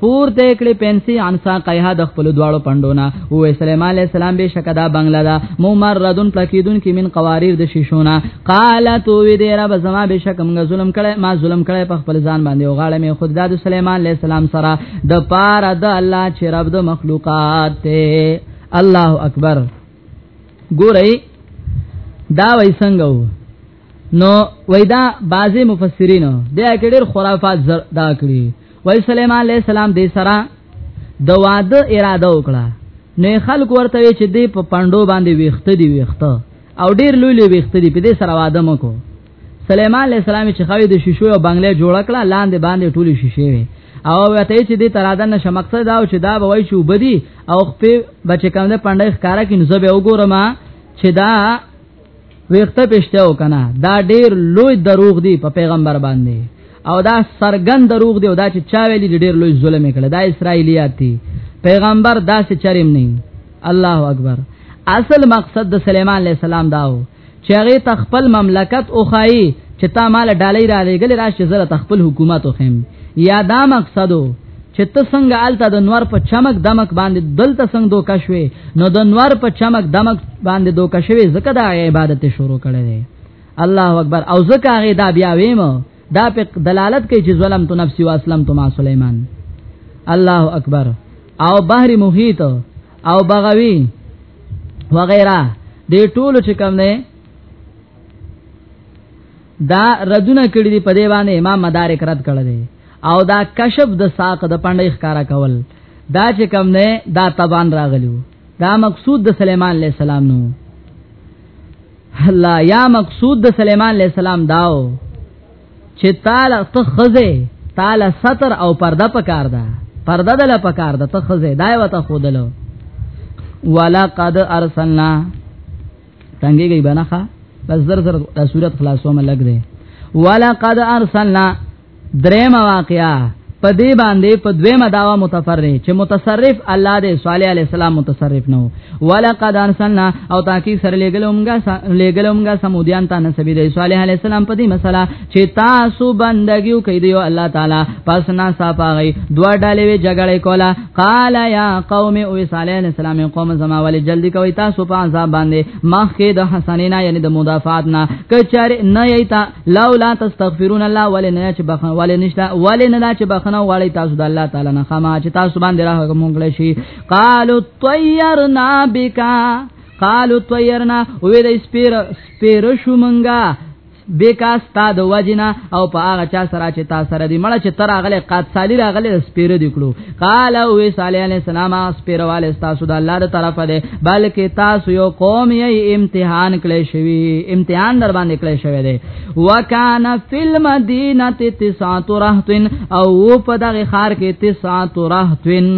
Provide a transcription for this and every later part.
پور ته کړې پنسي عن ساقيها د خپل دواړو پندونه او سليمان عليه السلام به شکدا بنگلا دا ممردن پلکیدون کې من قوارير د شیشونه قالت وی دې رب زما به شکم غ ظلم کړي ما ظلم کړي په خپل ځان باندې او غاړه مې خود د سليمان عليه السلام سره د پار د الله چې رب د مخلوقات ته الله اکبر ګورئ دا وای څنګه وو نو وای دا بعضی مفسرین دا کډیر خرافات دا کړی وای سليمان عليه السلام دې سره د واده اراده وکړه نو خلک ورته چې دې په پاندو باندې ویخته دی ویخته او ډیر لوی لوی ویخته دی په دې سره واده مکو سليمان عليه السلام چې خوي د شیشو او بنگلې جوړ کړه لاندې باندې ټولې شیشې وي او وته چې دې تراده نشه مقصد دا او چې دا به وای شو بدی او په بچ کم ده پاندې ښکارا کې نو زه به وګورم چې دا ویخته پښته وکنه دا ډیر لوی دروغ دی په پیغمبر باندې او دا سرګن دروغ دی او دا چې چا ویلی ډیر لوی ظلم کړي دا اسرایلیات دي پیغمبر دا څه چریم نه الله اکبر اصل مقصد د سليمان عليه السلام داو چې هغه تخپل مملکت او خای چې تا مال ډالۍ را لګل راشي زره تخپل حکومت او خیم یا دا مقصدو چې ته څنګه آلته د نور په چمک دمک باندې دلته څنګه دوکا شوې نو د نور په چمک دمک باندې دوکا شوې زکه دا عبادت شروع کړي دي الله اکبر او زکه هغه دا بیا ویم دا په دلالت کوي چې ظلم تو نفسي او اسلم تو ما سليمان الله اکبر او بحر محیط او بغوی وغیرہ دې ټولو چې کوم نه دا ردونه کړی دی په دی باندې امام مدارک رد کړی دی او دا کشف د ساق د پندې ښکارا کول دا چې کم نه دا تبان راغلیو دا مقصود د سليمان عليه السلام نو الله یا مقصود د سليمان عليه السلام داو چې تعالی ته خزه تعالی ستر او پرده پکار ده پرده دل پکار ده ته خزه دای وته خودلو ولقد ارسلنا تنګي گئی بنخه بس زر زر د صورت خلاصو ملګ دی ولقد ارسلنا دریم واقعا په دې باندې په دویمه داوا متفرع چې متصرف الله دې صالح علی السلام متصرف نو ولقد ارسلنا او تاکي سره لګلومګه لګلومګه سمودیان ته نسبی دې صالح علی السلام په دې مسله چې تاسو بندګیو کوي دی الله تعالی پس نا صافغی دوا ډلې وی جګړه کولا قال یا قوم او صالح علیہ السلام قوم زما ول جلدی کوي تاسو په عذاب باندې مخکې د حسنینا یعنی د مدافعات نه کچاره نه ایتا لولا تستغفرون الله ول نه چې بخنه ول نشتا ول نه چې بخنه غواړي تاسو د الله تعالی نه خما چې تاسو باندې راه کومګل شي قالو طیرنا بکا قالو طیرنا وې د سپیر سپیر شو منګه بیکا ستا د وجنا او په هغه چا سره چې تا سره دی مړه چې تر هغه قات سالی راغله سپیره دی کړو قال او صالح علی السلام سپیره والے تاسو د الله تر طرفه دی بلکې تاسو یو قوم یې امتحان کړی شوی امتحان در باندې کړی شوی دی وکانا فی المدینه تسعۃ رهتن او په دغه خار کې تسعۃ رهتن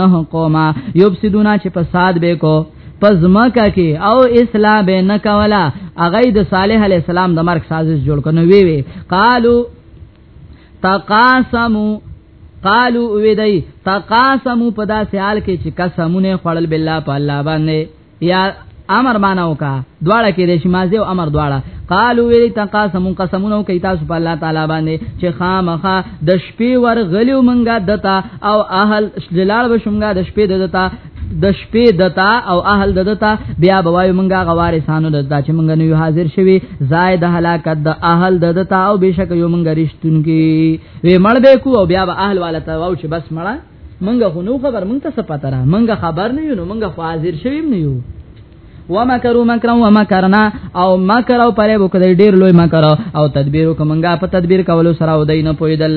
نه قومه یوب سیدونه چې فساد به کو پزماکه کې او اصلاح به نه کولا اغه د صالح علی السلام د مرګ سازش جوړ کنه وی وی قالو تقاسمو قالو وی دی تقاسمو په داسې حال کې چې قسمونه خړل بالله په الله باندې یا امر مانو کا دواړه کې د شمازه او امر دواړه قالو وی تقاسم قسمونو کوي تاسو په الله تعالی باندې چې خامخه د شپې ور غلیو منګه دتا او اهل جلال بشمګه د شپې دتا د شپې دتا او اهل دتا بیا بوایو مونږه غوارسانو دتا چې مونږ نه یو حاضر شوي زائد هلاکت د اهل دتا او بشک یو مونږ رښتونکي وی مړ به کو او بیا به اهل والا ته واو چې بس مړه مونږ خو نو خبر مونږ ته څه پته را مونږ خبر نه یو نو مونږ حاضر شوي نه یو ومکروا مکرا ومکرنا او مکر او پرې وکړي ډیر لوی مکر او تدبیر کومنګا په تدبیر کولو سره ودی نه پویدل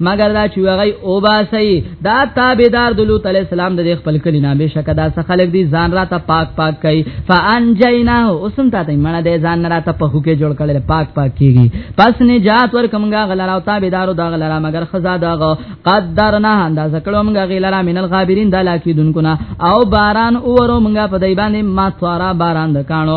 مگر دا چې هغه او باسي دا تابعدار د لوط علی السلام د خپل کلی نامې شکه دا څه خلک دي ځان را ته پاک پاک کوي فانجینا اوسم ته ته مړه دې ځان را ته په خوکه جوړ کړي پاک پاک کیږي پس نه جات ور کومګه غلرا او تابعدار دا غلرا مگر خزا دا قدرنا انداز کړو موږ غلرا من الغابرین دا لاکی دونکو نه او باران اورو موږ په دای باندې ما ثوارا باران د کانو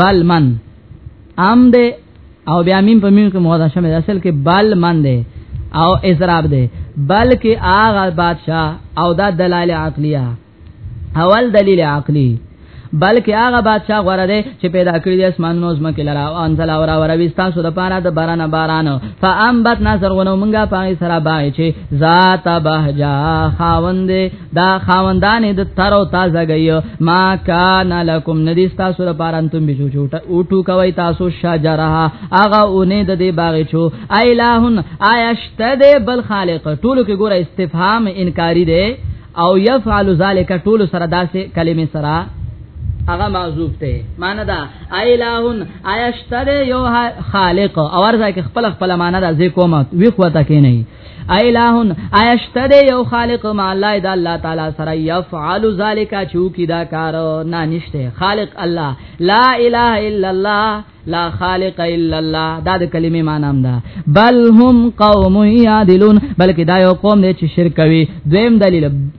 بل من ام دې او بیا میم په میم کې مودا شمه اصل کې بل من دې او اضراب دې بلکې آغا بادشاہ او دا دلایل عقلیه اول دلیل عقلی بلکې هغه بادشاہ غوړه دی چې پیدا کړی د اسمانونو زمکه لرا او انزل اور اور وستا سو د پاره د باران باران فامبت نظر ونو مونږه پای سره بای چې ذات بهجا خاوند دا خاوندان د تر او تازه گئی ما کان لکم ندی تاسو لپاره انتم بجو جوټه او ټو کوي تاسو شجرها اغه اونې د دې باغ چو ایلهن آیشت دې بل خالق ټولو کې ګوره استفهام انکاری دی او یفعل ذلک ټولو سره داسې کلمې سره هغه معذوب ته مان دا ایلهون ایشتر یو خالق او ارزه کې خپل خپل مان دا ځکه کومه وی خو تا کې نه ایلهون ایشتد یو خالق ما الله د الله تعالی سره یفعل ذالک چوکی دا کار نه نشته خالق الله لا اله الا الله لا خالق الا الله دا د کلمې معنی هم ده بل هم قوم یادلون بلکې دا یو قوم دی چې شرک کوي دویم دلیل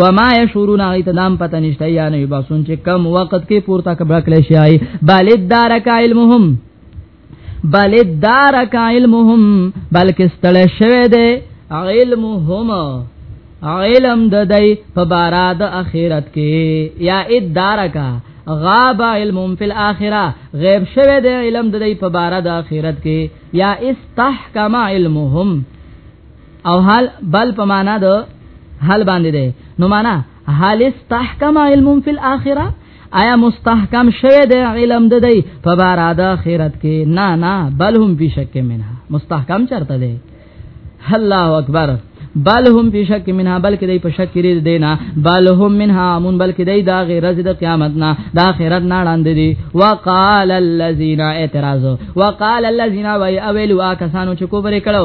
و ما یشورون ایت نام پته نشته یا نه باسون چې کم وخت کې پورته کبر کله شي بل دارک علمهم بل دارک علمهم بلکې ستل شوه دې علمهم علم د دای په بارا د اخرت کې یا ادارکا غاب علم فی الاخره غیب شوه د علم د دای په بارا د اخرت کې یا استحکم علمهم او حال بل په معنا د حال باندې ده نو معنا حال استحکم علم فی الاخره آیا مستحکم شوه د علم د دی په بار د اخرت کې نه نه بل هم په شک منها مستحکم چرته دی الله اکبر بل هم په شک منها بلکې دی په شک کې دینا بل هم منها امون بلکې دی دا غیر د قیامت نه د اخرت نه وړاندې دی وقال الذين اعتراض وقال الذين وای اویل واکسانو چې کوبره کړو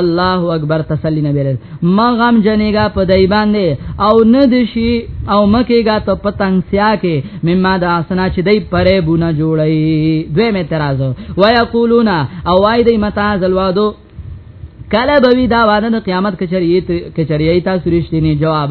الله اکبر تسلی نه ویل ما غم جنېګا په دای باندې او نه دشي او مکیګا ته پتنګ سیا کې مما د اسنا چې دای پرې بونه جوړي دوی مې تراز ويقولون او وای دې متا زلوادو کله به وی دا وانه د قیامت کچریت کچریت تاسو رښتینی جواب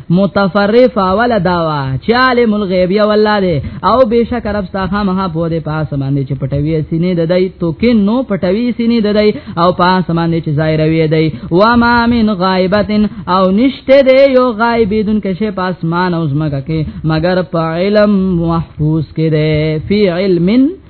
متفرف اول داوا چې عالم الغیب یا والله دی او بشک رب ساخه مها په دې پاس باندې چې پټوي سینې د دای تو کې نو پټوي سینې د دای او پاس باندې چې ظاهر وي دی و ما من غایبتن او نشته دی یو غایب دن کې شه پاس مان او زمګه کې مگر په علم محفوظ کې دی فی علم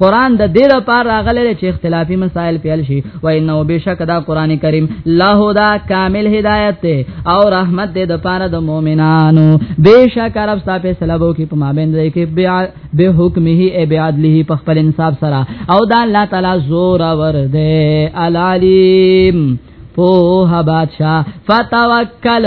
قران د دې لپاره راغلی چې اختلافي مسائل پیل شي و انه بشک دا قران کریم له دا کامل هدایت ته او رحمت دې د پاره د مؤمنانو بشک رب ستا په سلبو کې په مابین دې کې به حکمه ای به عدله په خپل انصاف سره او دا الله تعالی زور ور دې العلیم په بادشاہ فتوکل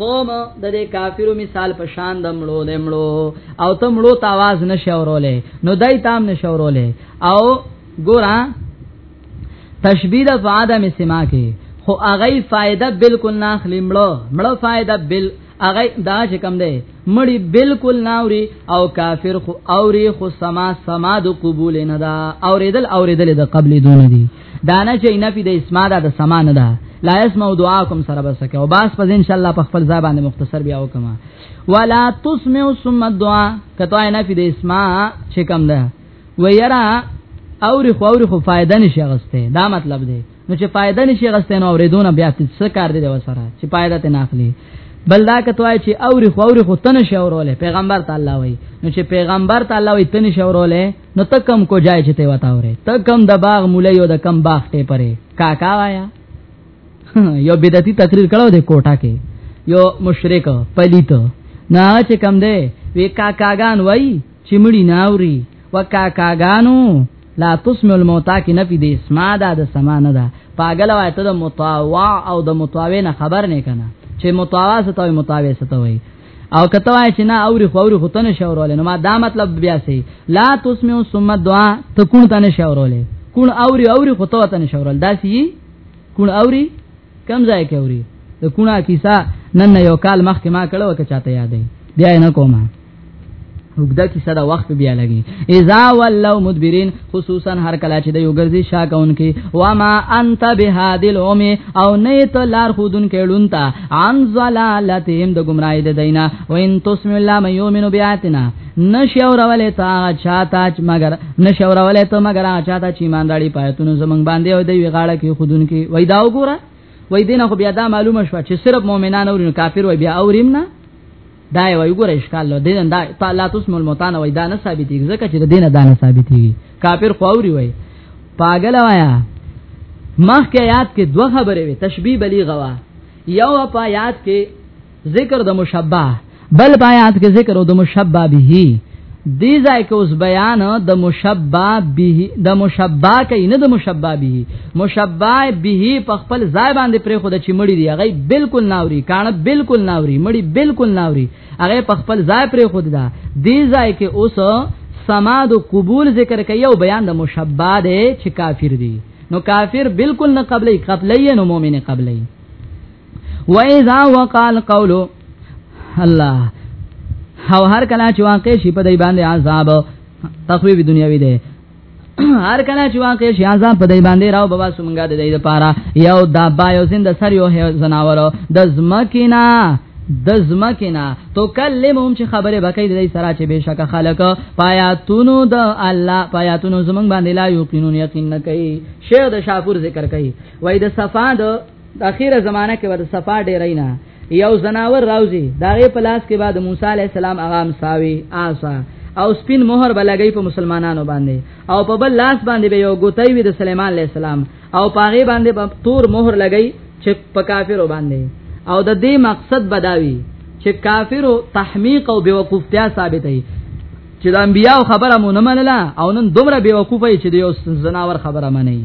قوم د دې کافرو مثال په شان د مړو د مړو او ته مړو ته आवाज نشورولې نو دای تام نشورولې او ګورا تشبیه د فعادم سما کې خو هغه فائدہ بالکل نه اخلي مړو مړو فائدہ بل هغه دا چې کم دی مړی بالکل ناوري او کافر خو اوري خو سما سما د قبول نه دا اوریدل اوریدل د قبل دون دي دانه چې نه پی د اسما ده د سما نه ده لا اسمع دعاکم سره بسکه او باس پس ان شاء الله په خپل ځای باندې مختصر بیا وکما ولا تسمع ثم الدعاء کته نه پی د اسما چې کم ده و یرا اور خو اور خو فائدہ نشي غسته دا مطلب دی نو چې فائدہ نشي غسته نو اوریدونه بیا څه کار دی وسره چې فائدہ ته ناخلی بل دا کتوای چې اوري خوري خو تنه شورولې پیغمبر تعالی وای نو چې پیغمبر تعالی وای تنه شورولې نو ته کم کو جای چې ته وتا وره ته کم د باغ مولې یو د کم باغ ته پره کاکا وایا یو بدعتي تقریر کړو د کوټه کې یو مشرک پلیت نه چې کم دی وی کاکاګان وای چې مړی ناوري وکاکاګانو لا تسمع الموتى کې نفي د اسما ده د سما نه ده پاګل وای ته د متواع او د متواوی نه خبر نه کنه چې متواع ستوي متواوی ستوي او کته وای چې نه اوري خو اوري خو تنه شاورول نو ما دا مطلب بیا سي لا تسمعوا ثم دعا ته کون تنه شاورول کون اوري اوري خو ته تنه شاورول دا سي کون اوري کم ځای کې اوري د کونه کیسه نن یو کال مخکې ما کړو که چاته یادې بیا نه کومه وګدا کی صدا وخت بیا لګي اذا ولوا مدبرین خصوصا هر کله چې د یو ګرځي شاکون کې و ما انت بهادل اوم او نه ته لار خودن کې لونتا عن زلالتهم د گمراهی د دینه و ان تسم الله مې یومن بیاتنا نشور ولې تا چاته چې مگر نشور ولې ته مگر چاته چې ایمانداری پاتونو زمنګ باندې او د وی غاړه کې خودن کې وای دا وګوره وای دینه خو بیا دا معلومه شو چې صرف مؤمنان او کافر وای بیا اوریم نه دا یو یو ګره اشکال له دین دا تا لا تسمو الموتان وای دا نه ثابتې ځکه چې د دین دا نه ثابتې کافر خوري وای پاګل وایا مخ کې یاد کې دوه خبرې وي تشبیه بلیغه وا یو په یاد کې ذکر د مشبہ بل په یاد کې ذکر د مشبہ به دی ځای کې اوس بیان د مشبہ به د مشبہ کې نه د مشبہ به مشبہ به په خپل ځای باندې پرې خود چې مړی دی هغه بالکل ناوري کانه بالکل ناوري مړی بالکل ناوري هغه په خپل ځای پرې خود دا دی ځای کې اوس سماد قبول ذکر کوي او بیان د مشبہ دی چې کافر دی نو کافر بالکل نه قبلې قبلې نو مؤمن قبلې و اذا وقع القول الله او هر کله چې واقع شي په دای باندې عذاب تخویب دنیاوی دی هر کله چې واقع شي عذاب په دای باندې راو بابا سمګه د دې لپاره یو دابا یو زنده سر یو زناور د زمکینا د زمکینا تو کلمهم چې خبره وکړي د سره چې بشک خلق پایاتونو د الله پایاتونو زمنګ باندې لا یقینون یقین نه کوي شیخ د شاپور ذکر کوي وای د صفاد د اخیره زمانہ کې ور صفا ډیرینا یو زناور راوځي داغه پلاس کې بعد موسی علی السلام اغام ساوي آسا او سپین مہر بلګی په مسلمانانو باندې او په بل لاس باندې به یو ګوتای وي د سليمان علی السلام او پاغه باندې په تور مہر لګی چې په کافرو باندې او د دې مقصد بداوي چې کافرو تحمیق او بیوقوفتیا ثابتې چې د انبیاو خبره مونږ منله او نن دومره بیوقوفه چې د یو زناور خبره منې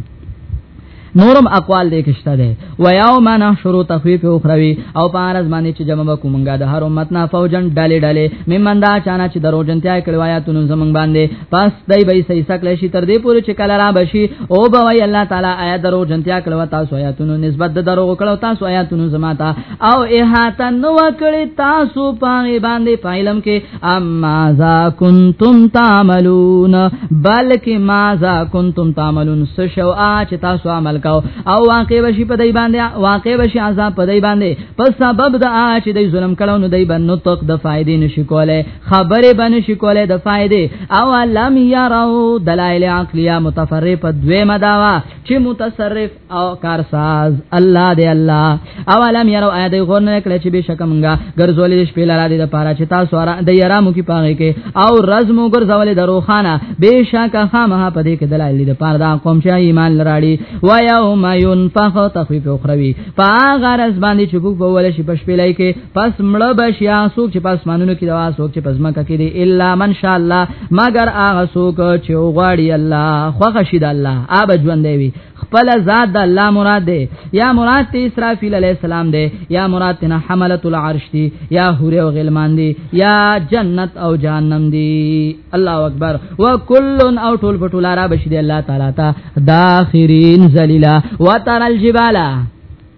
نورم اقوال دې کښته ده و یوم نحشر تخفیف اخروی او پارز باندې چې جمع وکومګه د هر امت نه فوجن ډلې ډلې ممن دا چانه چې دروژنتیا کړو آیاتونو زمنګ باندې پس دای به سې سکل شي تر دې پورې چې کله را بشي او به وی الله تعالی آیات دروژنتیا کړو تاسو آیاتونو نسبت د درو کړو تاسو آیاتونو زماته او احاطه نو کړی تاسو پاغي باندې پایلم کې اما ذا کنتم تعملون بلکې ما ذا کنتم تعملون سشو اچ تاسو عمل کاو او واقع بشي په دای باندې واقع بشي عذاب په دای باندې په سبب د اچ د ظلم کړو نو دای باندې تق د فائدې نشي کوله خبره باندې شي کوله د فائدې او لم يروا دلائل عقليه متفرقه دویمه داوا چې متصرف او کارساز الله دی الله اولم یرو ایت غون کړه چې بشکمږه ګرځولې د شپې لاره دي د پاره چې تاسو را د یرامو کې پاږي کې او رزمو ګرځولې د روخانه بشک خامه په دې کې دلایل دي د پاره دا قوم چې ایمان لراړي و یوم ينفخ تخفیف اخروی فاغر از باندې چې په ول شي په شپې لای کې پس مړ بشي اسو چې پس مانونو کې دوا اسو چې پس مکه کې دي الا من شاء الله مگر هغه سوک چې غواړي الله خوښ شي د الله اب ژوند دی خپل ذات د الله مراد دی یا مراد ته اسرافیل علی السلام دی یا مراد ته حملۃ العرش دی یا حور او غلمان دی یا جنت او جهنم دی الله اکبر وکل او ټول پټول را بشی دی الله تعالی تا داخرین ذلیلا وتر الجبال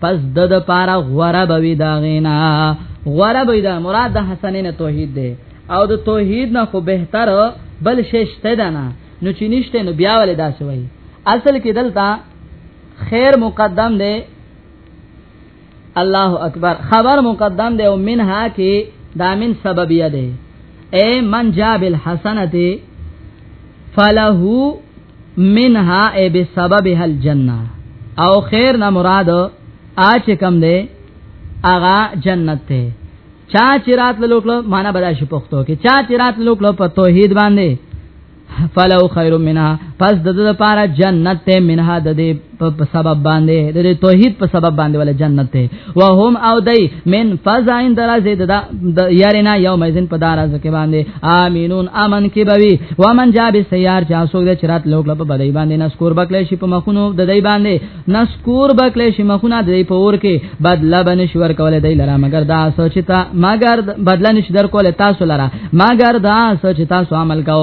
پس د د پارا غوره بوي دا غینا غوره بوي دا مراد د حسنین توحید دی او د توحید نه خو بهتر بل شي شته ده نه نو چې نشته نو بیا ولې دا شوی اصل کې دلته خیر مقدم دی الله اکبر خبر مقدم دی او منها کې دا من سببیه دی اے من جا بالحسنته فله منها ای بسببها الجنه او خیر نه مراد اچ کم دی اغا جنت ته چا چرات لوکلو معنا بدا شي پښتو کې چا چرات لوکلو په توحید باندې فلو خیر منها پس د دې لپاره جنت ته منها د دې په سبب باندې د توحید په سبب باندې ول جنت ته وهم او دای من فزاین درازه د یارینا یوم ازن په درازه کې باندې امینون امن کې بوي ومن جا به سیار چا سوګ د چرات لوګ په بدای باندې نسکور بکلی شي په مخونو د دای باندې نسکور بکلی شي مخونه د دای په اور کې بدل بن شور کول دای لرا مگر دا سوچتا مگر بدل نش در کول تاسو لرا مگر دا سوچتا سو عمل کاو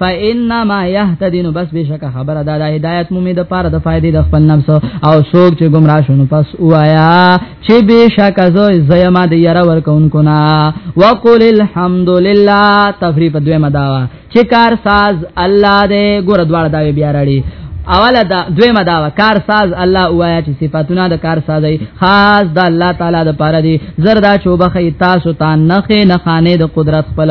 فإنما يهتدين بس بشک خبره دا د هدایت مومي د پاره د فائدې د خپل نفس او څوک چې گمراه شونه پس وایا چې بشک زو زما د یرا ورکونکو نا وقول الحمد لله تفریق دوی مدا چې کار ساز الله دې ګور دواړه دا بیا راړي اوله دا دویمه دا کار ساز الله وایا چې صفاتونه د کار سازي خاص د الله تعالی د پاره دي زردا چوبخې تاسو ته نخې نخانه د قدرت خپل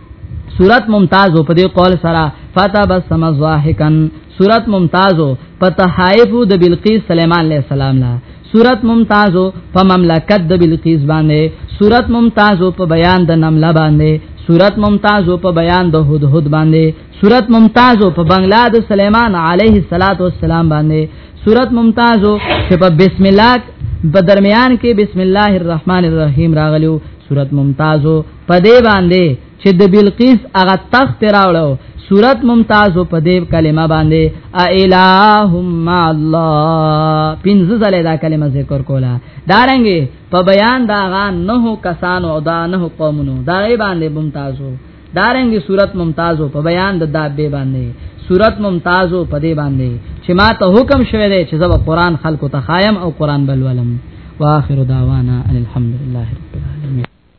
صورت ممتاز په دې قول سره فتبسم ضاحکا صورت ممتاز په تحائف د بلقیس سليمان عليه السلام لا صورت ممتاز په مملکت د بلقیس باندې صورت ممتاز په بیان د نمله باندې صورت ممتاز په بیان د هدهد باندې صورت ممتاز په بنگلا د سليمان عليه السلام باندې صورت ممتاز چې په بسم الله په درمیان کې بسم الله الرحمن الرحیم راغلو صورت ممتاز په دې باندې چې د بلقیس هغه تخت راوړو صورت ممتاز په دې کلمه باندې ا الہم الله پنځه ځله دا کلمه ذکر کولا دارنګي په بیان دا غا نه کسانو او دا نه قومونو دا غي باندې ممتازو دارنګي صورت ممتازو په بیان د دابه باندې صورت ممتازو په دې باندې چې ما ته حکم شوه دی چې زب قرآن خلکو ته خایم او قرآن بلولم واخر دعوانا الحمدلله رب العالمین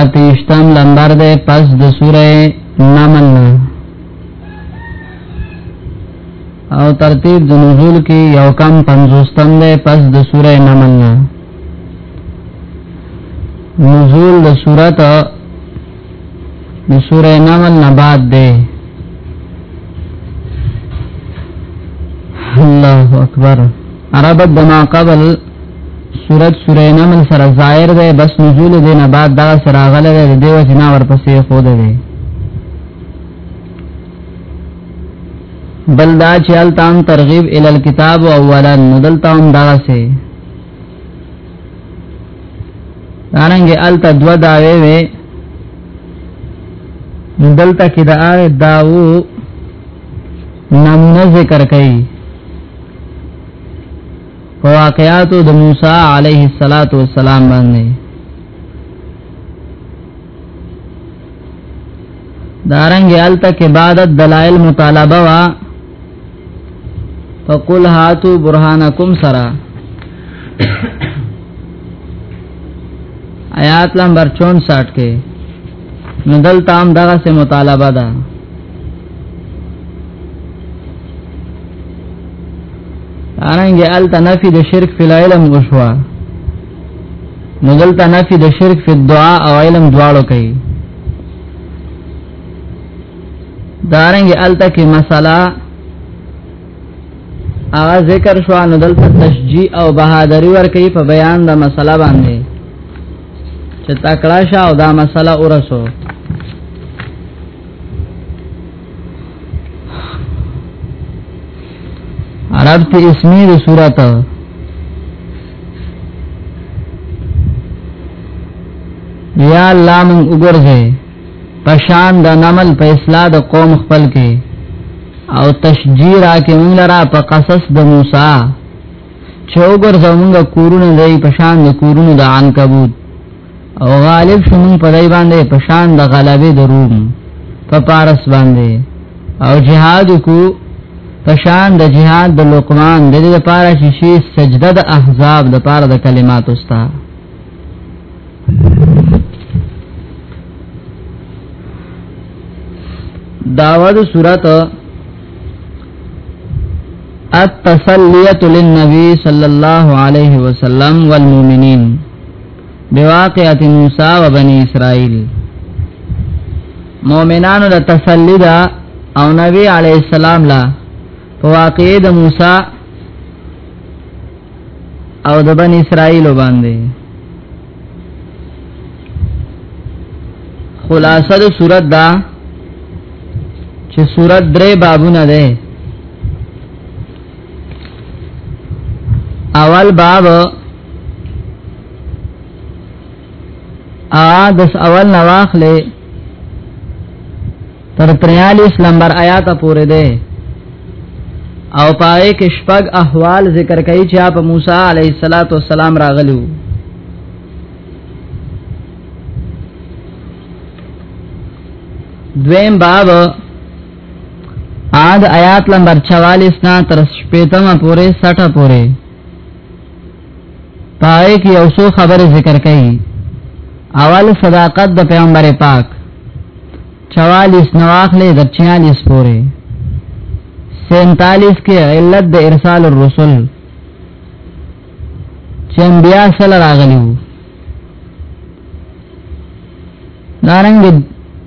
اتیشتم لمبر ده پس د سوره نمل او ترتیب د نزول کې یو کم پنځوستم ده پس د سوره نمل نه نزول د سورت د سوره نمل نه بعد ده الله اکبر عربت دما قبل سورت سوره نمل سره ظاهر ده بس نزول دې نه بعد دا سره غل ده دې وجنا ورپسې خو ده بل دا چې التام ترغیب ال الكتاب اولا ندلتام دا سه دارنګ الت دو داوي وي دلته کې دا داو نمونه ذکر کوي په واقعاتو د موسی علیه الصلاۃ والسلام باندې دارنګ الته کې بعد دلائل مطالبه وا فقل هاتو برهانکم سرا آیات نمبر 64 کې نو دلته هم دغه سه مطالبه ده ارنګ ال تنفي د شرک فی العلم وشوا نو دلته نفي د شرک فی الدعاء او علم دواړو کوي دارنګ ال تک مسله هغه ذکر شو نو دلته تشجیع او بهادری ور کوي په بیان د مسله باندې چې تکړه شه او دا مسله ورسو عرب تی اسمی دی صورت یا الله مون وګرځه پشان د نمل په اصلاح د قوم خپل کې او تشجیرا کې مونږ را په قصص د موسی چې وګرځو موږ کورونه دی په شان د کورونو د عنکبوت او غالب شوم په دای باندې په شان د غلبې د روم په پارس باندې او جهاد کو په شان د جهاد د لقمان د دې لپاره چې شي سجده د احزاب د لپاره د کلمات استا داوود سورته التسلیت للنبی صلی الله علیه وسلم والمؤمنین بواقعه موسی و بنی اسرائیل مؤمنانو د تسلی دا او نبی علی السلام لا په واقعې د موسی او د بنی اسرائیل باندې خلاصه د صورت دا چې صورت درې بابونه ده اول باب ا دس اول نواخله تر 43 نمبر آیات پورې ده او پای کې شپږ احوال ذکر کوي چې په موسی علیه الصلاۃ والسلام راغلو دویم باب عاد آیات نمبر 44 نا تر شپږم پورې 60 پورې پای کې یو څو خبره ذکر کړي اول صداقت د پیغمبر پاک 44 نواخلې د 46 پورې 47 کې علت د ارسال الرسل چې بیا سره راغلیو دارنګ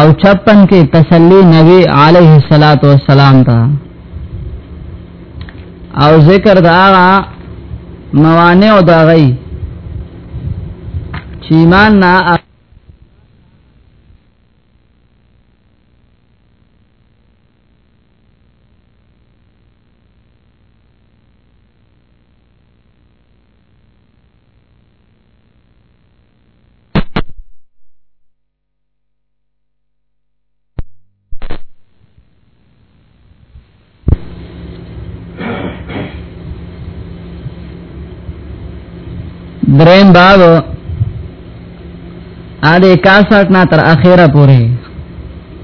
او 56 کې تسلی نبی علیه الصلاۃ والسلام ته او ذکر دا موانع او دا غي چې ایمان نه دریم باب اده 61 نه تر اخره پوره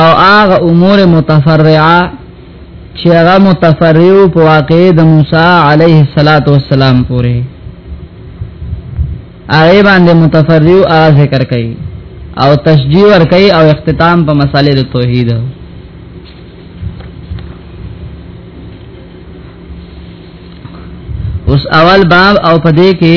او هغه امور متفرعه چې هغه متفرعو په واقع د موسی عليه الصلاه والسلام پورې هغه باندې متفرعو هغه ذکر کړي او تشجیع ور کوي او اختتام په مسالې د توحید اوس اول باب او پدې کې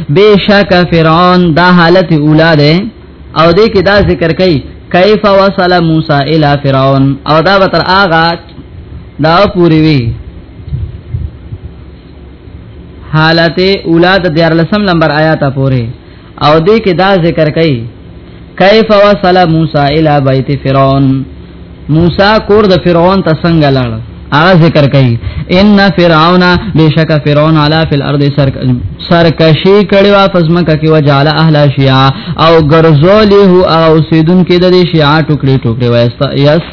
بشک فرعون دا حالت اولا ده او دې کې دا ذکر کړي کیف وصل موسی الی فرعون او دا بتر آغا دا پوری وی حالت اولا د 14 نمبر آیات پوره او دې کې دا ذکر کړي کیف وصل موسی الی بیت فرعون موسی کور د فرعون ته څنګه لاړ هغه ذکر کوي ان فرعون بشک فرعون علا فی الارض سر سرکشی کړي وا فزمکه کې وجعل اهل شیعا او غرزولی هو او سیدون کې د شیعا ټوکړي ټوکړي وایست یس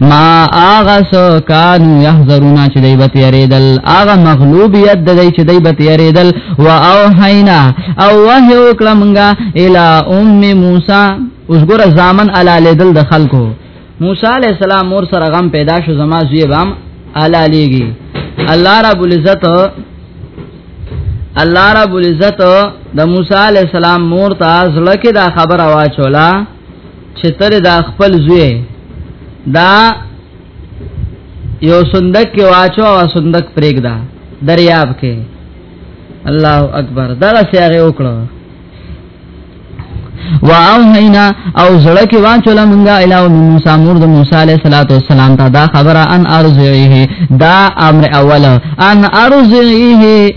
ما آغا سو کانو یحذرونا چې دی بت یریدل آغا مغلوبیت د دی چې دی بت یریدل و او حینا او وه وکړمږه الی ام موسی اوس ګره زامن علی لیدل د خلکو موسی علی السلام مور سره غم پیدا شو زما زوی بام علی لیږي الله رب العزت الله رب العزت د موسی علی السلام مور ته ځلکه دا خبر واچولا چې تر دا خپل زوی دا یو صندوق کې واچو او صندوق پرېګ دا دریاب کې الله اکبر دا سیاره وکړو واوهینا او زړه کې وانچول مونږه الهو موسی مور د موسی علیه الصلاۃ والسلام ته دا خبره ان ارزه دا امر اول ان ارزه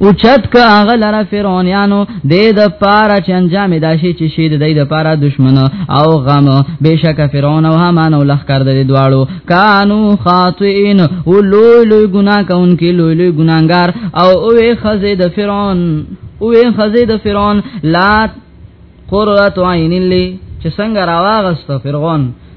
اوچت که هغه لره فرعونانو د د پاره چې انجام داشي چې شي د دې د پاره دشمن او غم بشک فرعون او هامان او لخر د دواړو کانو خاطئین او لوی لوی ګناه کوونکي لوی لوی ګناګار او اوې خزه د فرعون اوې خزه د فرعون لا قرۃ عین لی چې څنګه راواغست فرعون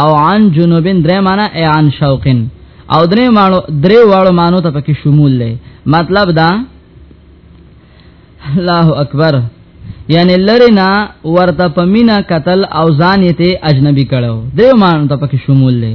او عن جنوبن درې معنی ای عن شوقن او درې مانو درې واړو مانو ته پکې شمول لې مطلب دا الله اکبر یعنی لرینا ورته پمینا قتل او ځان یې ته اجنبي کړو درې مانو ته پکې شمول لې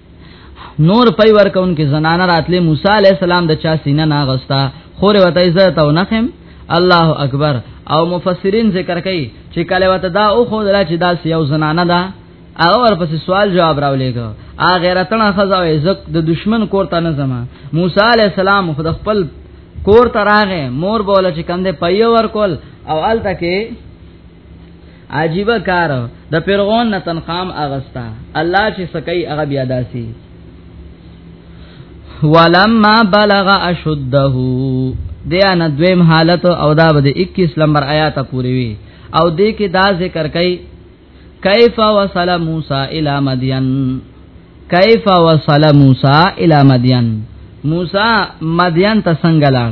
نور پي ورکون کې زنانه راتلې موسی عليه السلام د چا سینه ناغستا خور وته زه ته ونخم الله اکبر او مفسرین ذکر کوي چې کله وته دا او خو دلا چې دا یو زنانه ده هغه ورپسې سوال جواب راولېګو ا غیرتنا خزا او عزت د دشمن کور ته نه زما موسی علی السلام خود خپل کور ته راغې مور بوله چې کنده پيو ور کول او ال تکي عجیب کار د فرعون نه تنخام اغستا الله چې سکای هغه بیا داسي ولما بلغ اشده دیا نه دویم حالت او دا به 21 نمبر آیات پوری وی او دې کې دا ذکر کای کیف وصل موسی الی مدین کیف وصل موسی الی مدین موسی مدین ته څنګه لاړ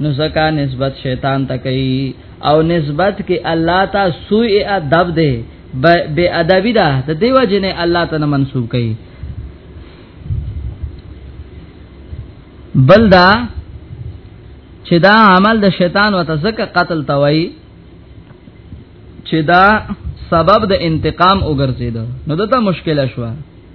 نو زکا نسبت شیطان ته کوي او نسبت کې الله ته سوء ادب دی بے ادبی ده د دیو جنې الله ته منسوب کوي بلدا چې دا عمل د شیطان وته زکه قتل توي چې دا سبب د انتقام وګرځید نو دته مشکله شوه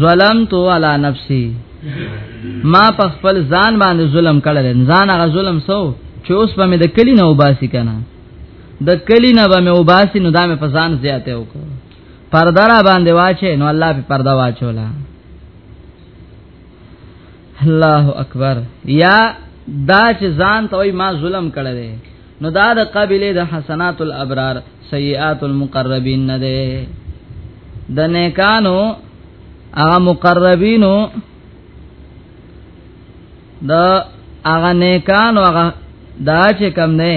ظلمت علی نفسی ما په خپل ځان باندې ظلم کړل ځان هغه ظلم سو چې اوس په مې د کلی نه وباسي کنه د کلی نه به مې وباسي نو دا مې په ځان زیاته وکړ پرده را باندې واچې نو الله په پرده واچولا الله اکبر یا دا چې ځان ته ما ظلم کړل نو دا د قبيله د حسنات الابرار سيئات المقربين نه ده د نیکانو هغه مقربینو د هغه نیکانو هغه دا چې کم نه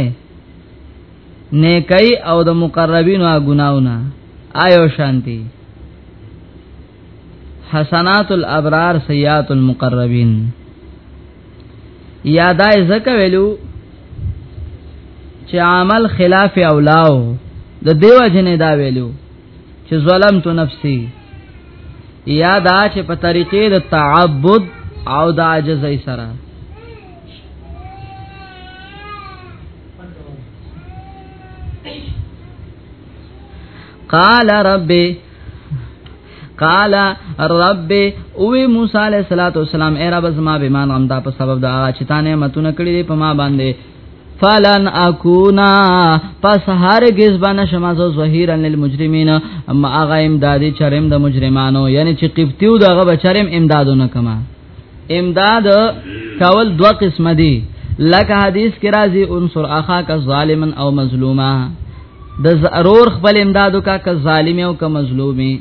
نیکي او د مقربینو هغه ګناونه آیو شانتی حسنات الابرار سیئات المقربین یادای زکه ویلو چې عمل خلاف اولاو د دیو جنې دا ویلو چې ظلم تو نفسي یا دا چې په طریقې د تعبد او د عجز سره قال ربي قال رب او موسی علیہ الصلوۃ والسلام اے رب زما به مان غم دا په سبب دا چې تا نعمتونه کړې په ما باندې فلن اكونا پس هرگز بنا شما زو ظهيرا للمجرمين اما اغا امدادي چرم د مجرمانو یعنی چې قبطیو دغه بچرم امدادونه کما امداد کول دوا قسم دي لکه حدیث کې راځي انصر اخا کا ظالما او مظلوما د ضرور خپل امدادو کا کا ظالم او کا مظلومي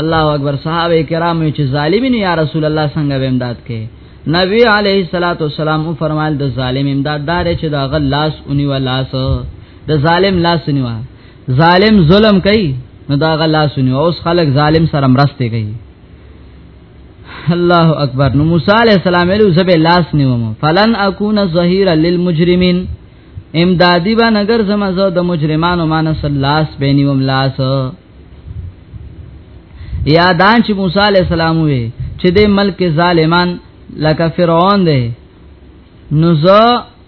الله اکبر صحابه کرام چې ظالمین یا رسول الله څنګه به امداد کې نبی علیه الصلاۃ والسلام فرمایل د ظالم امداد دار چې دا غل لاس اونی ولاس د ظالم لاس نیوا ظالم ظلم کوي نو دا غل لاس اونی اوس خلک ظالم سره مرسته کوي الله اکبر نو موسی علیہ السلام له زب لاس نیوم فلن اكون ظهيرا للمجرمين امدادی با نگر زما زو د مجرمانو مان سلاس بینیوم لاس یا دان چې موسی علی السلام وی چې د ملک ظالمان لکه فرعون دی نو زه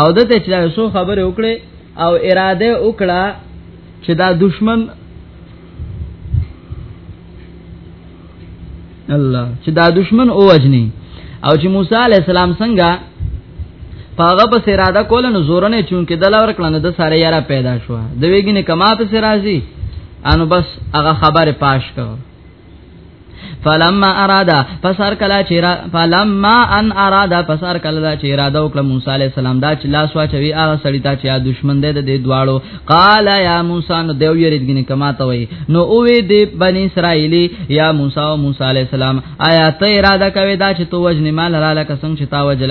او د ته چې یو خبره وکړي او اراده وکړه چې دا دشمن الله چې دا دشمن او وجني او چې موسی علی السلام څنګه پاغه په اراده کول نو زور نه چون کې دلا ور کړنه د ساره یاره پیدا شو د ویګنه کما په سرازي انو بس هغه خبره پاش کړه فلما ارادا پسار کلا چیرا فلما ان ارادا پسار کلا چیرا دا وکړه موسی علی السلام دا چې لاس واچوي هغه سړی ته چې دشمن دی د دې دواړو قال یا موسی نو دیو یریدګنی کما ته وای نو او وی دی بنی اسرائیلی یا موسی او موسی علی السلام آیا ته اراده کوي دا چې تو وجنی مال را لکه څنګه چې تا وجل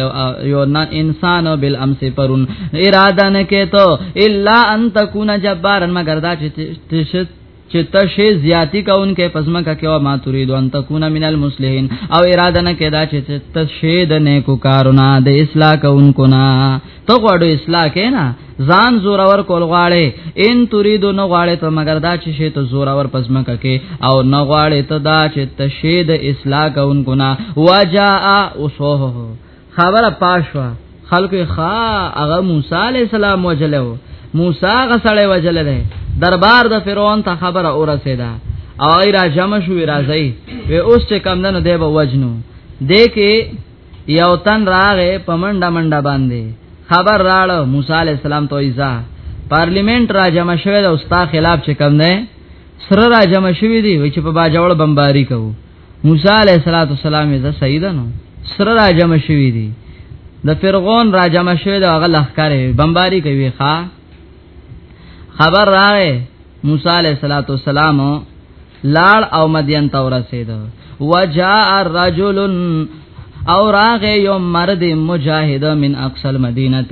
یو نه انسان بل امس پرون اراده نه کېته الا ان تکون جبارن مگر دا چې چې تشه زیاتی کونکې پزماکه کې او ما تريد ان تكون من المصلحين او اراده نه کېدا چې تشه د نیکو کارونه د اصلاح کونکو نه ته غواړو اصلاح کینا ځان زور اور کول غواړي ان تريد نه غواړي ته مگر دا چې شی ته زور اور پزماکه کې او نه غواړي ته دا چې تشه د اصلاح کونکو نه واجا او سوه خبره پاشوا خلکو ښا هغه موسی علی السلام وجلو موسی هغه سړی وجل دی دربار د فرعون ته خبره اورسیدا او ای را جمع شو راځي و اوس چې کم دنو دی به وجنو دې کې یو تن راغې پمنډه منډه باندې خبر راړ موسی علی السلام ته ایزا پارلیمنت را جمع شوه د استاد خلاف چې کم نه سره را جمع شوی دی چې په باجوړ بمباری کوو موسی علیہ الصلوۃ والسلام ز سیدنو سره را جمع شوی دی د فرعون را جمع شوی دا غل اخکارې بمباری کوي ښا خبر راغې موسی علیہ الصلوۃ والسلام لاړ او مدین ته ورسید وجاء الرجل او راغه یو مرد مجاهد من اقصى المدینه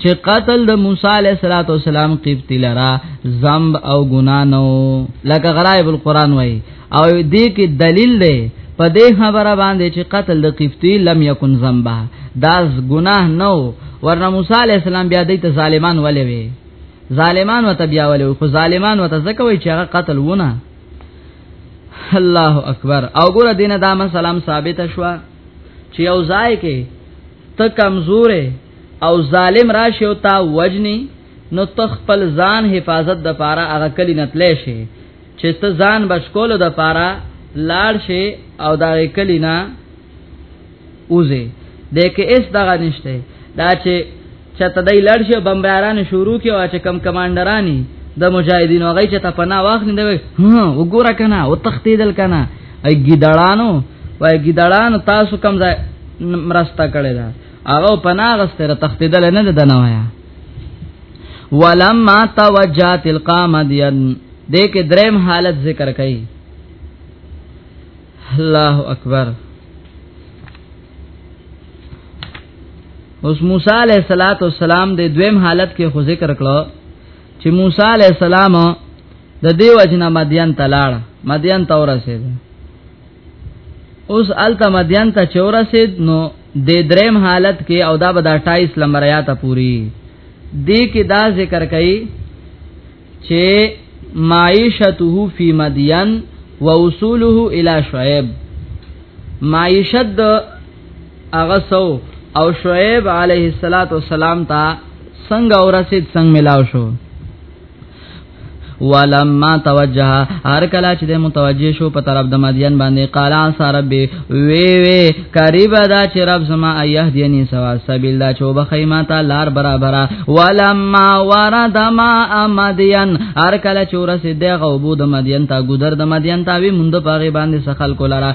چې قتل د موسی علیه السلام قبطی لرا ذنب او ګنا نو لکه غرائب القرآن وای او دې کې دلیل دی په دې خبره باندې چې قتل د قبطی لم یکن ذنبا دا ګناه نو ورنه موسی علیه السلام بیا دې ته ظالمان ولې وي ظالمان وته بیا ولې خو ظالمان وته ځکه وای چې هغه قتل ونه الله اکبر او ګور دینه دا مسالم ثابت شوه چې یو ځای کې ته کمزور او ظالم راشي او تا وجني نو تخپل ځان حفاظت د پاره هغه کلی نتلې شي چې ته ځان بچکول د پاره لاړ شي او دا کلی نه اوزه د کې اس دغه نشته دا چې چې ته دای لړ شي بمباران شروع کی او چې کم کمانډرانی د مجاهدینو غي چې ته پناه واخلې دی وګوره کنه او تختیدل کنه ای ګیدړانو وای ګیدړانو تاسو کم ځای مرسته کړی دا هغه پناغسته را تختیدل نه ده نه وایا ولما توجه تلقا مدین دې کې دریم حالت ذکر کړي الله اکبر اوس موسی علیہ الصلوۃ والسلام د دویم حالت کې خو ذکر کړو چې موسی علیہ السلام د دیو اجنا مدین ته لاړ مدین ته ورسید اوس الته مدین ته چورسید نو د دریم حالت کې او دا به د 28 لمبر آیات پوری دی کې دا ذکر کړي چې معیشته فی مدین و وصوله الی شعیب معیشت د هغه سو او شعیب علیه الصلاۃ والسلام ته څنګه اورسید څنګه ملاو شو ولما توجه هر کله چې د متوجه شو په طرف د مدین باندې قال عسى ربي وی وی قریب دا چې رب زما ایه دیني سوا سبیل دا چې وبخیمه تا لار برابر ولما ورد ما مدین هر کله چې ورسې د غوبو د مدین تا ګذر د مدین تا وی مونږ په غي باندې سخل کولره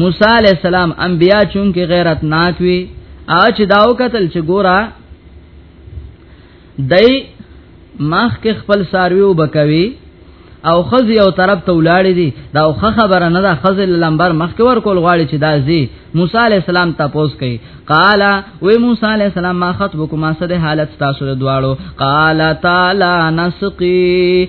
موسی علی السلام انبیا چون کې غیرت ناک وی اچ داو قتل چې ګورا دای مخ کې خپل سارویو بکوي او خزي او طرف ته ولاړې دي دا خو خبره نه ده خزل لمبر مخ کې ور کول غواړي چې دا زی موسی علی السلام تاسو کوي قال وی موسی علی السلام ما خطبکما سره حالت تاسو دواړو قال تعالی نسقي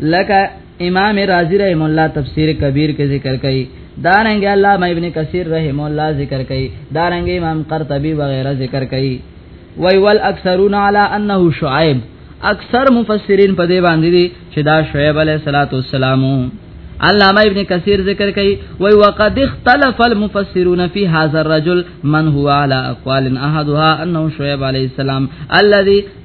لکه امام رازی رحم الله تفسیر کبیر کې ذکر کړي دارنګ علامه ابن کثیر رحم الله ذکر کړي دارنګ امام قرطبي وغيرها ذکر کړي وی ول اکثرون علی انه شعیب اکثر مفسرین په دې باندې دي چې دا شعیب علیه الصلاۃ والسلام علامه ابن کثیر ذکر کوي وی وقد اختلف المفسرون في هذا الرجل من هو على اقوال احدها انه شعیب علیه السلام الذي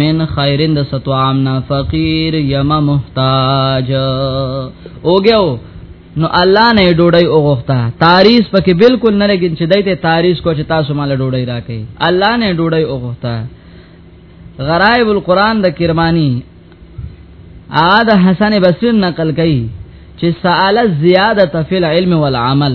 من خیرن د ستوام نه فقیر یم محتاج اوګو نو الله نه ډوډۍ اوغوخته تاریخ پکې بالکل نه لګین چې دایته تاریخ کو چې تاسو مال ډوډۍ راکې الله نه ډوډۍ اوغوخته غرائب القرآن د کرمانی ا د حسن بصری نقل کړي چې سآل زیادت فی العلم والعمل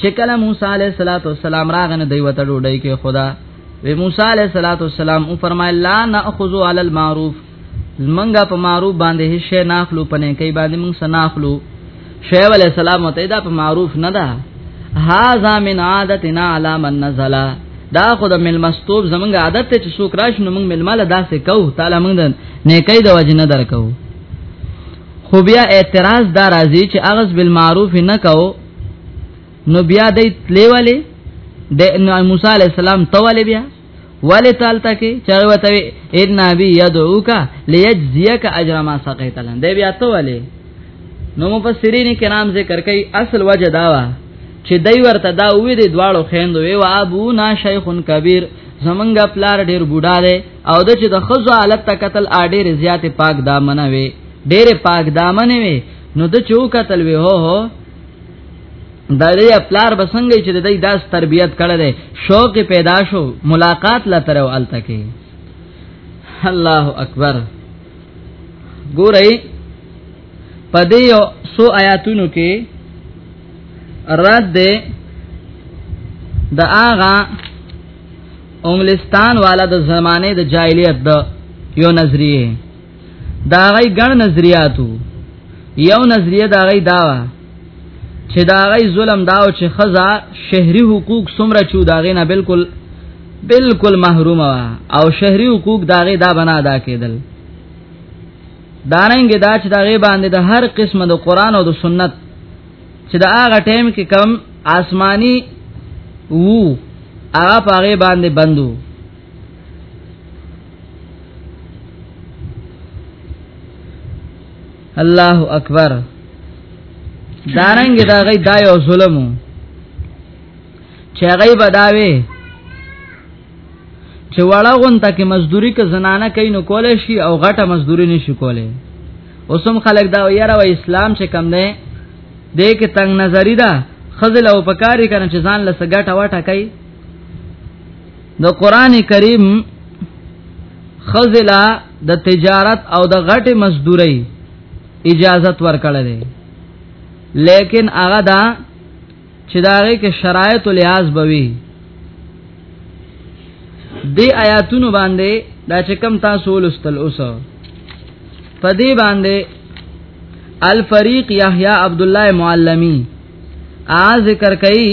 چې کله موسی علیه الصلاۃ والسلام راغنه دی وته ډوډۍ کې خدا وی موسی علیه الصلاۃ والسلام او فرمایل لا ناخذ علی المعروف منګه په معروف باندې هیڅ نه اخلو پنه کوي باندې موږ سناخلو شعیب علیہ السلام ته دا په معروف نه ده هاذا من عادتنا علی من نزل دا خود مل مستوب زمونږ عادت ته چې څوک راشي نو موږ مل مال داسې کو تعالی موږ نیکي د وجه نه درکو خو بیا اعتراض دا راځي چې اغز بالمعروف نه کو نو بیا دې تلیواله د موسی علی السلام توله بیا ولی تالتا کې چاغه وته ان نبی یدعوک لیجزیک اجر ما سقیت لن دې بیا توله نو مفسرین کرام ذکر کوي اصل وجه داوا چې دای ورته دا وې د دواړو خويندو وی وا ابو نا شیخ کبیر زمنګ پلار ډیر بوډا دی او د چې د خزو حالت تکتل اډیر زیات پاک دامن وي ډیر پاک دامن وي نو د چو قتل وی هو هو د دې خپلار بسنګ چې د دې داس تربيت کړه دې شوق پیدا شو ملاقات لا تر او الته کې الله اکبر ګورئ په دې یو سو آیاتونو کې رد ده د آغا انګلستان والا د زمانه د جاهلیت د یو نظریه دا غي ګڼ نظریاتو یو نظریه دا غي دا چې دا غي ظلم دا او چې خزا شهري حقوق سمره چو دا غي نه بالکل بالکل محروم وا او شهري حقوق دا غي دا بنا ادا کېدل دارنګ دا چې دا غي باندې د هر قسمه د قران او د سنت چې دا هغه ټیم کې کم آسمانی وو هغه پاره باندې بندو الله اکبر دارنګ دا غي دا یو ظلم چې غي بداوي چې وړه غون ته کې مزدوري کې زنانه کوي نو کول شي او غټه مزدوري نشي کوله اوسم خلک دا یاره و اسلام چې کم نه دې کې تنگ نظری ده خزل او پکاري کنه چې ځان لسګټه واټه کوي د قران کریم خزلا د تجارت او د غټه مزدوري اجازت ورکړل دي لیکن هغه دا چې داغه کې شرایط او لحاظ بوي دی آیاتونو باندې دا چې کم تاسو ولستل اوس په دې باندې الفریق یحیی عبد الله معلمی ا ذکر کوي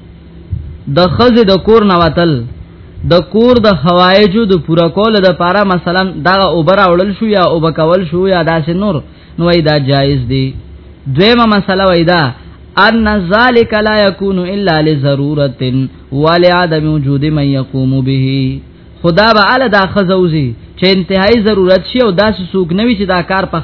د خزه د کور نه وتل د کور د حوایجو د پوره کول د پاره مثلا دا اوبر اورل شو یا اوب کول شو یا داس نور نو دا جایز دی دویمه مسله وایدا ان ذالک لا یکون الا لضرورت ولعدم وجود من یقوم به خدا به ال دا خزوزی چې انتهایی ضرورت شي او داس سوق نوي چې دا کار پخ